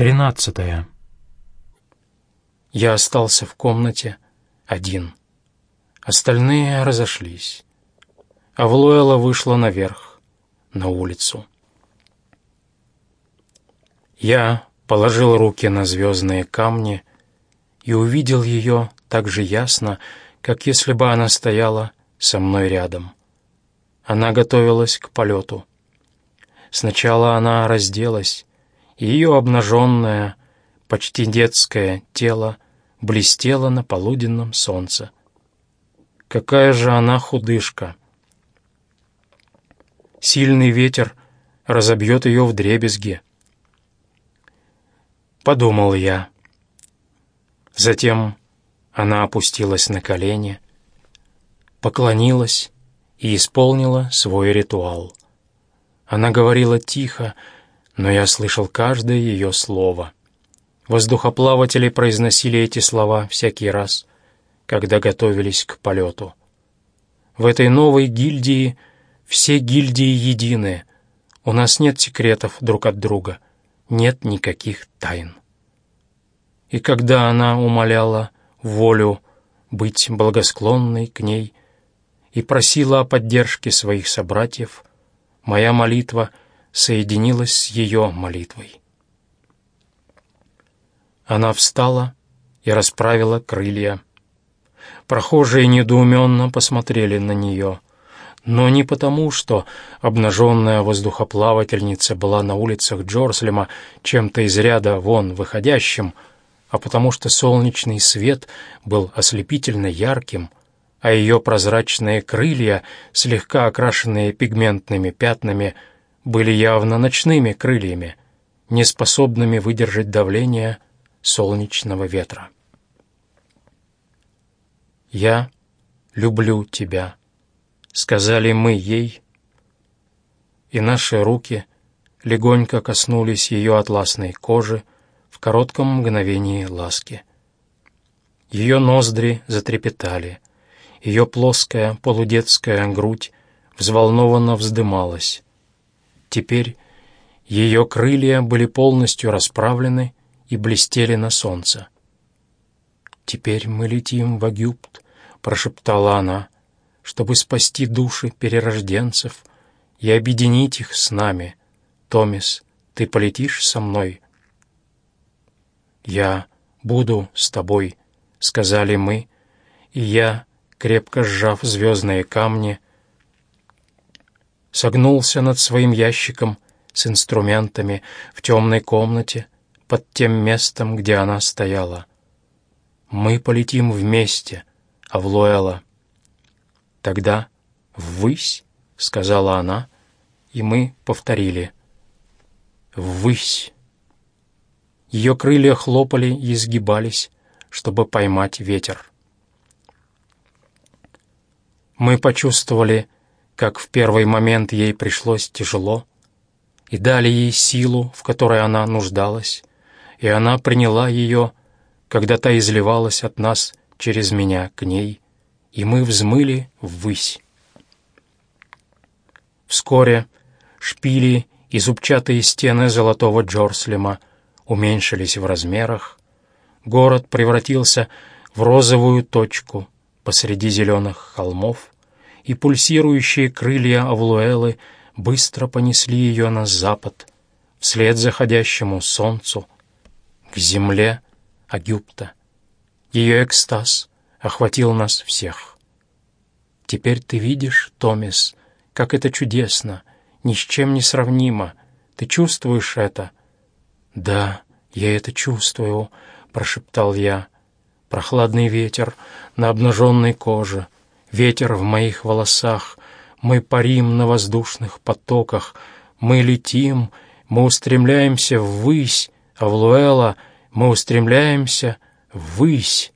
Тринадцатое. Я остался в комнате один. Остальные разошлись. Авлуэла вышла наверх, на улицу. Я положил руки на звездные камни и увидел ее так же ясно, как если бы она стояла со мной рядом. Она готовилась к полету. Сначала она разделась, ее обнаженное, почти детское тело блестело на полуденном солнце. Какая же она худышка! Сильный ветер разобьет ее в дребезги. Подумал я. Затем она опустилась на колени, поклонилась и исполнила свой ритуал. Она говорила тихо, но я слышал каждое ее слово. Воздухоплаватели произносили эти слова всякий раз, когда готовились к полету. В этой новой гильдии все гильдии едины. У нас нет секретов друг от друга, нет никаких тайн. И когда она умоляла волю быть благосклонной к ней и просила о поддержке своих собратьев, моя молитва соединилась с ее молитвой. Она встала и расправила крылья. Прохожие недоуменно посмотрели на нее, но не потому, что обнаженная воздухоплавательница была на улицах Джорслема чем-то из ряда вон выходящим — а потому что солнечный свет был ослепительно ярким, а ее прозрачные крылья, слегка окрашенные пигментными пятнами, были явно ночными крыльями, неспособными выдержать давление солнечного ветра. «Я люблю тебя», — сказали мы ей, и наши руки легонько коснулись ее атласной кожи, в коротком мгновении ласки. Ее ноздри затрепетали, ее плоская полудетская грудь взволнованно вздымалась. Теперь ее крылья были полностью расправлены и блестели на солнце. «Теперь мы летим в Агюпт», — прошептала она, «чтобы спасти души перерожденцев и объединить их с нами. Томис, ты полетишь со мной?» «Я буду с тобой», — сказали мы, и я, крепко сжав звездные камни, согнулся над своим ящиком с инструментами в темной комнате под тем местом, где она стояла. «Мы полетим вместе, Авлуэла». «Тогда ввысь», — сказала она, и мы повторили «ввысь». Ее крылья хлопали и изгибались, чтобы поймать ветер. Мы почувствовали, как в первый момент ей пришлось тяжело, и дали ей силу, в которой она нуждалась, и она приняла ее, когда та изливалась от нас через меня к ней, и мы взмыли ввысь. Вскоре шпили и зубчатые стены золотого Джорслема — уменьшились в размерах, город превратился в розовую точку посреди зеленых холмов, и пульсирующие крылья Авлуэлы быстро понесли ее на запад, вслед заходящему солнцу, к земле Агюпта. Ее экстаз охватил нас всех. Теперь ты видишь, Томис, как это чудесно, ни с чем не сравнимо. Ты чувствуешь это — «Да, я это чувствую», — прошептал я. «Прохладный ветер на обнаженной коже, ветер в моих волосах, мы парим на воздушных потоках, мы летим, мы устремляемся ввысь, а в Луэла мы устремляемся ввысь».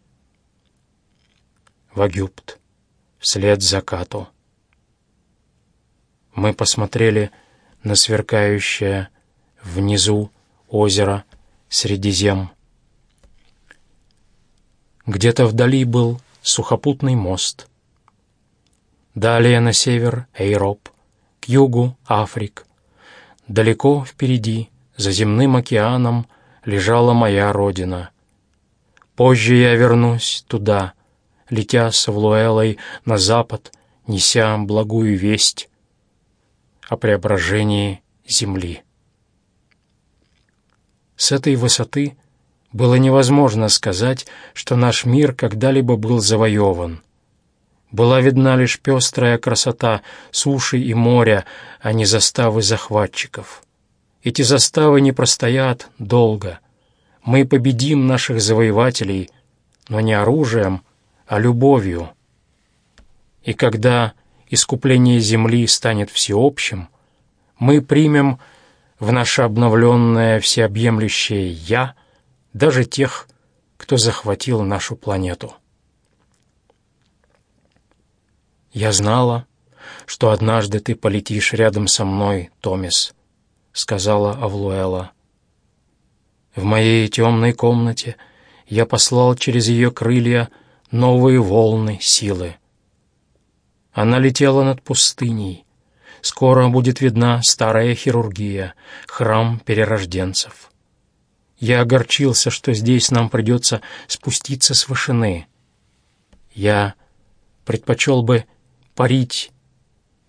Вагюпт, вслед закату. Мы посмотрели на сверкающее внизу озеро Средизем. Где-то вдали был сухопутный мост. Далее на север — Эйроп, к югу — Африк. Далеко впереди, за земным океаном, лежала моя родина. Позже я вернусь туда, летя с Авлуэлой на запад, неся благую весть о преображении земли. С этой высоты было невозможно сказать, что наш мир когда-либо был завоеван. Была видна лишь пестрая красота суши и моря, а не заставы захватчиков. Эти заставы не простоят долго. Мы победим наших завоевателей, но не оружием, а любовью. И когда искупление земли станет всеобщим, мы примем в наше обновленное всеобъемлющее «Я» даже тех, кто захватил нашу планету. Я знала, что однажды ты полетишь рядом со мной, Томис, сказала Авлуэла. В моей темной комнате я послал через ее крылья новые волны силы. Она летела над пустыней. Скоро будет видна старая хирургия, храм перерожденцев. Я огорчился, что здесь нам придется спуститься с вышины. Я предпочел бы парить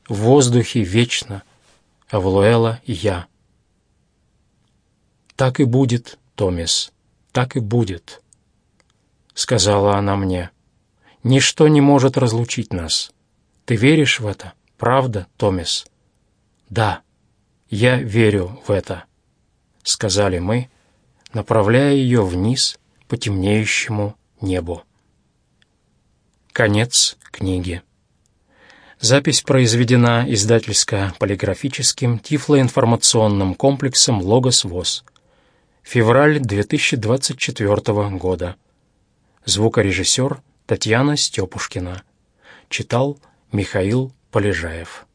в воздухе вечно, Авлуэла и я. «Так и будет, Томис, так и будет», — сказала она мне. «Ничто не может разлучить нас. Ты веришь в это, правда, Томис?» «Да, я верю в это», — сказали мы, направляя ее вниз по темнеющему небу. Конец книги. Запись произведена издательско-полиграфическим тифлоинформационным комплексом «Логос ВОЗ». Февраль 2024 года. Звукорежиссер Татьяна Степушкина. Читал Михаил Полежаев.